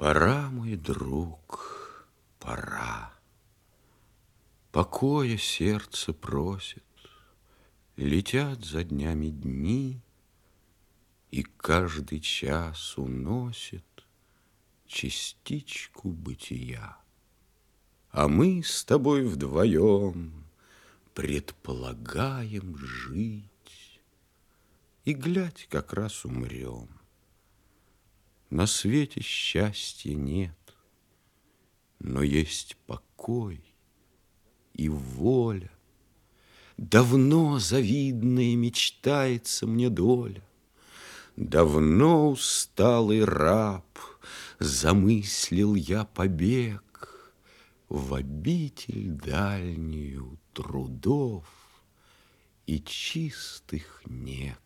Пора, мой друг, пора. Покоя сердце просит, Летят за днями дни, И каждый час уносит Частичку бытия. А мы с тобой вдвоем Предполагаем жить, И, глядь, как раз умрем. На свете счастья нет, но есть покой и воля. Давно завидная мечтается мне доля. Давно усталый раб Замыслил я побег В обитель дальнюю трудов И чистых нег.